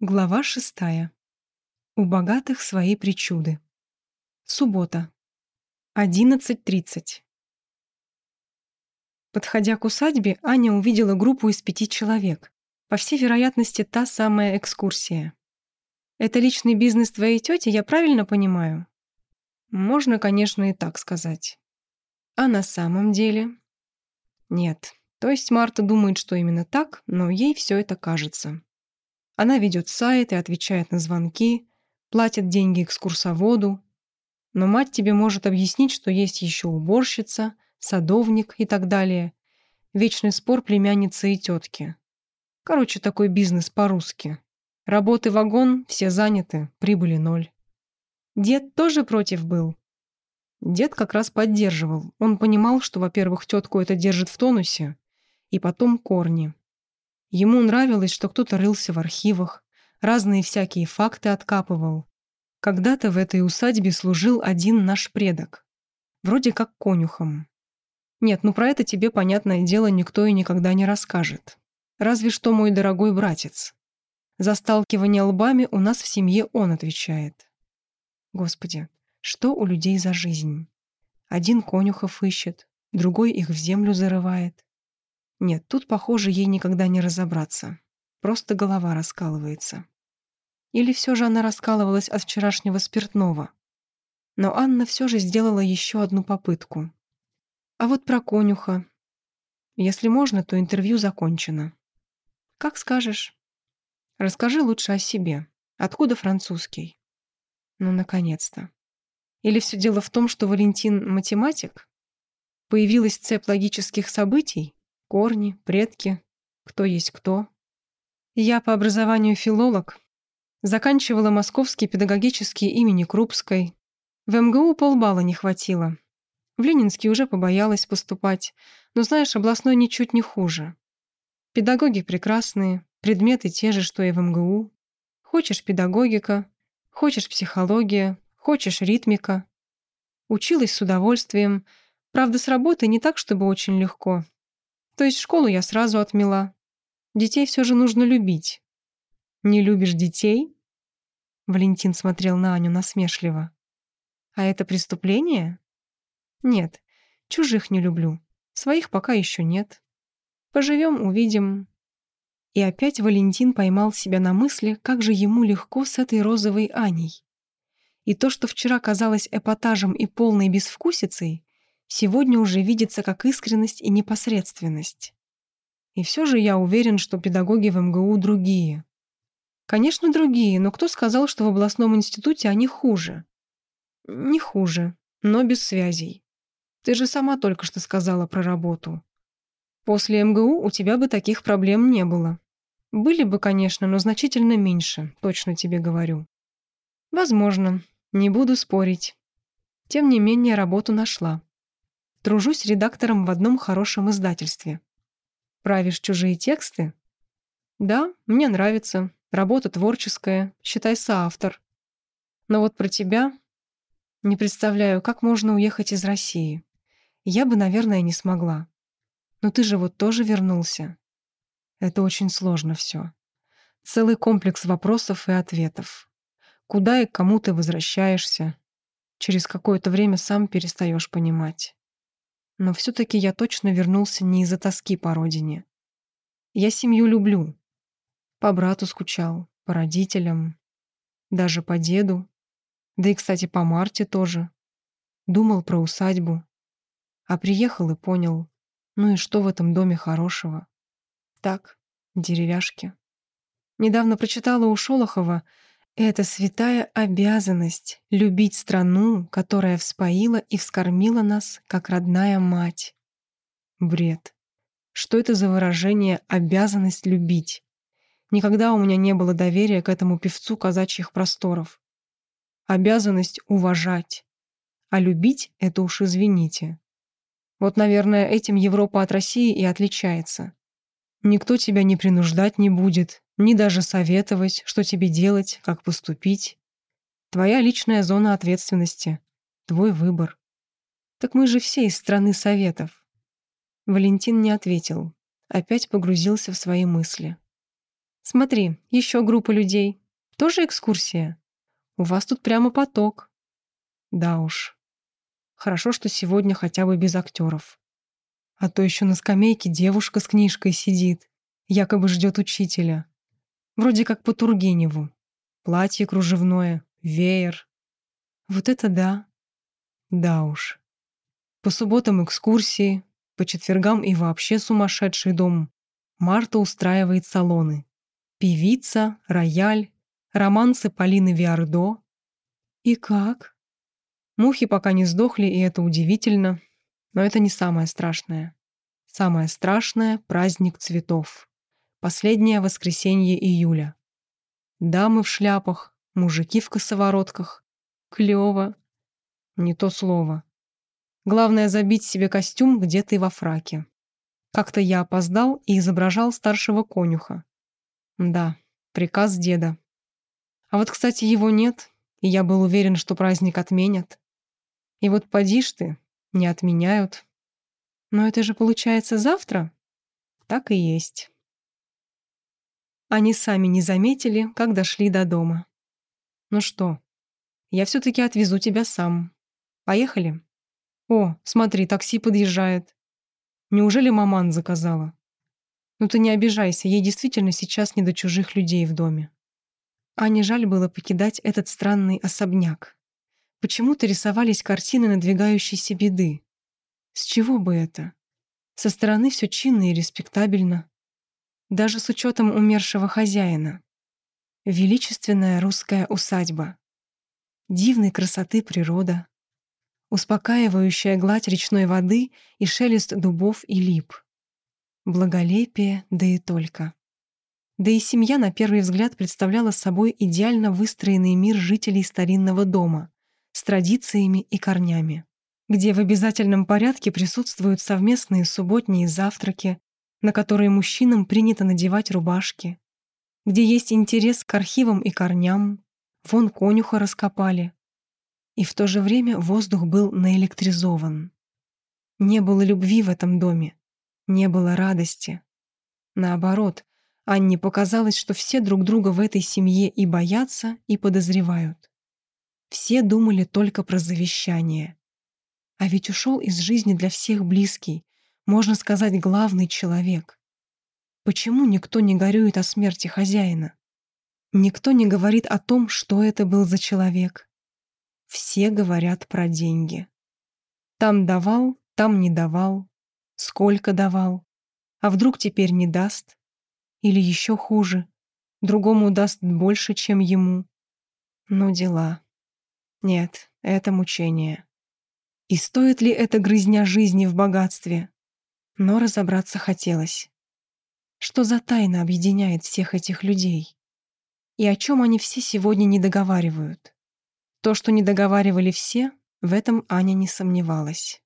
Глава шестая. У богатых свои причуды. Суббота. 11.30. Подходя к усадьбе, Аня увидела группу из пяти человек. По всей вероятности, та самая экскурсия. «Это личный бизнес твоей тети, я правильно понимаю?» Можно, конечно, и так сказать. А на самом деле? Нет. То есть Марта думает, что именно так, но ей все это кажется. Она ведет сайт и отвечает на звонки, платит деньги экскурсоводу. Но мать тебе может объяснить, что есть еще уборщица, садовник и так далее. Вечный спор племянницы и тетки. Короче, такой бизнес по-русски. Работы вагон, все заняты, прибыли ноль. Дед тоже против был. Дед как раз поддерживал. Он понимал, что, во-первых, тетку это держит в тонусе, и потом корни. Ему нравилось, что кто-то рылся в архивах, разные всякие факты откапывал. Когда-то в этой усадьбе служил один наш предок. Вроде как конюхом. Нет, ну про это тебе, понятное дело, никто и никогда не расскажет. Разве что мой дорогой братец. За сталкивание лбами у нас в семье он отвечает. Господи, что у людей за жизнь? Один конюхов ищет, другой их в землю зарывает. Нет, тут, похоже, ей никогда не разобраться. Просто голова раскалывается. Или все же она раскалывалась от вчерашнего спиртного. Но Анна все же сделала еще одну попытку. А вот про конюха. Если можно, то интервью закончено. Как скажешь. Расскажи лучше о себе. Откуда французский? Ну, наконец-то. Или все дело в том, что Валентин математик? Появилась цепь логических событий? Корни, предки, кто есть кто. Я по образованию филолог, заканчивала Московский педагогический имени Крупской. В МГУ полбалла не хватило. В Ленинский уже побоялась поступать, но, знаешь, областной ничуть не хуже. Педагоги прекрасные, предметы те же, что и в МГУ. Хочешь педагогика, хочешь психология, хочешь ритмика. Училась с удовольствием, правда, с работы не так, чтобы очень легко. То есть школу я сразу отмела. Детей все же нужно любить. Не любишь детей? Валентин смотрел на Аню насмешливо. А это преступление? Нет, чужих не люблю. Своих пока еще нет. Поживем, увидим. И опять Валентин поймал себя на мысли, как же ему легко с этой розовой Аней. И то, что вчера казалось эпатажем и полной безвкусицей, сегодня уже видится как искренность и непосредственность. И все же я уверен, что педагоги в МГУ другие. Конечно, другие, но кто сказал, что в областном институте они хуже? Не хуже, но без связей. Ты же сама только что сказала про работу. После МГУ у тебя бы таких проблем не было. Были бы, конечно, но значительно меньше, точно тебе говорю. Возможно, не буду спорить. Тем не менее, работу нашла. Тружусь редактором в одном хорошем издательстве. Правишь чужие тексты? Да, мне нравится. Работа творческая, считай соавтор. Но вот про тебя... Не представляю, как можно уехать из России. Я бы, наверное, не смогла. Но ты же вот тоже вернулся. Это очень сложно все. Целый комплекс вопросов и ответов. Куда и кому ты возвращаешься? Через какое-то время сам перестаешь понимать. Но все-таки я точно вернулся не из-за тоски по родине. Я семью люблю. По брату скучал, по родителям, даже по деду. Да и, кстати, по Марте тоже. Думал про усадьбу. А приехал и понял, ну и что в этом доме хорошего? Так, деревяшки. Недавно прочитала у Шолохова это святая обязанность — любить страну, которая вспоила и вскормила нас, как родная мать. Бред. Что это за выражение «обязанность любить»? Никогда у меня не было доверия к этому певцу казачьих просторов. Обязанность уважать. А любить — это уж извините. Вот, наверное, этим Европа от России и отличается. Никто тебя не принуждать не будет, ни даже советовать, что тебе делать, как поступить. Твоя личная зона ответственности, твой выбор. Так мы же все из страны советов. Валентин не ответил, опять погрузился в свои мысли. Смотри, еще группа людей. Тоже экскурсия? У вас тут прямо поток. Да уж. Хорошо, что сегодня хотя бы без актеров. А то еще на скамейке девушка с книжкой сидит, якобы ждет учителя. Вроде как по Тургеневу. Платье кружевное, веер. Вот это да. Да уж. По субботам экскурсии, по четвергам и вообще сумасшедший дом. Марта устраивает салоны. Певица, рояль, романсы Полины Виардо. И как? Мухи пока не сдохли, и это удивительно. Но это не самое страшное. Самое страшное — праздник цветов. Последнее воскресенье июля. Дамы в шляпах, мужики в косоворотках. Клёво. Не то слово. Главное забить себе костюм, где ты во фраке. Как-то я опоздал и изображал старшего конюха. Да, приказ деда. А вот, кстати, его нет, и я был уверен, что праздник отменят. И вот поди ж ты, не отменяют. Но это же получается завтра? Так и есть. Они сами не заметили, как дошли до дома. Ну что, я все-таки отвезу тебя сам. Поехали? «О, смотри, такси подъезжает. Неужели маман заказала?» «Ну ты не обижайся, ей действительно сейчас не до чужих людей в доме». Ане жаль было покидать этот странный особняк. Почему-то рисовались картины надвигающейся беды. С чего бы это? Со стороны все чинно и респектабельно. Даже с учетом умершего хозяина. Величественная русская усадьба. Дивной красоты природа успокаивающая гладь речной воды и шелест дубов и лип. Благолепие, да и только. Да и семья на первый взгляд представляла собой идеально выстроенный мир жителей старинного дома с традициями и корнями, где в обязательном порядке присутствуют совместные субботние завтраки, на которые мужчинам принято надевать рубашки, где есть интерес к архивам и корням, вон конюха раскопали, и в то же время воздух был наэлектризован. Не было любви в этом доме, не было радости. Наоборот, Анне показалось, что все друг друга в этой семье и боятся, и подозревают. Все думали только про завещание. А ведь ушел из жизни для всех близкий, можно сказать, главный человек. Почему никто не горюет о смерти хозяина? Никто не говорит о том, что это был за человек, все говорят про деньги. Там давал, там не давал. Сколько давал? А вдруг теперь не даст? Или еще хуже, другому даст больше, чем ему? Ну, дела. Нет, это мучение. И стоит ли это грызня жизни в богатстве? Но разобраться хотелось. Что за тайна объединяет всех этих людей? И о чем они все сегодня не договаривают? То, что не договаривали все, в этом Аня не сомневалась.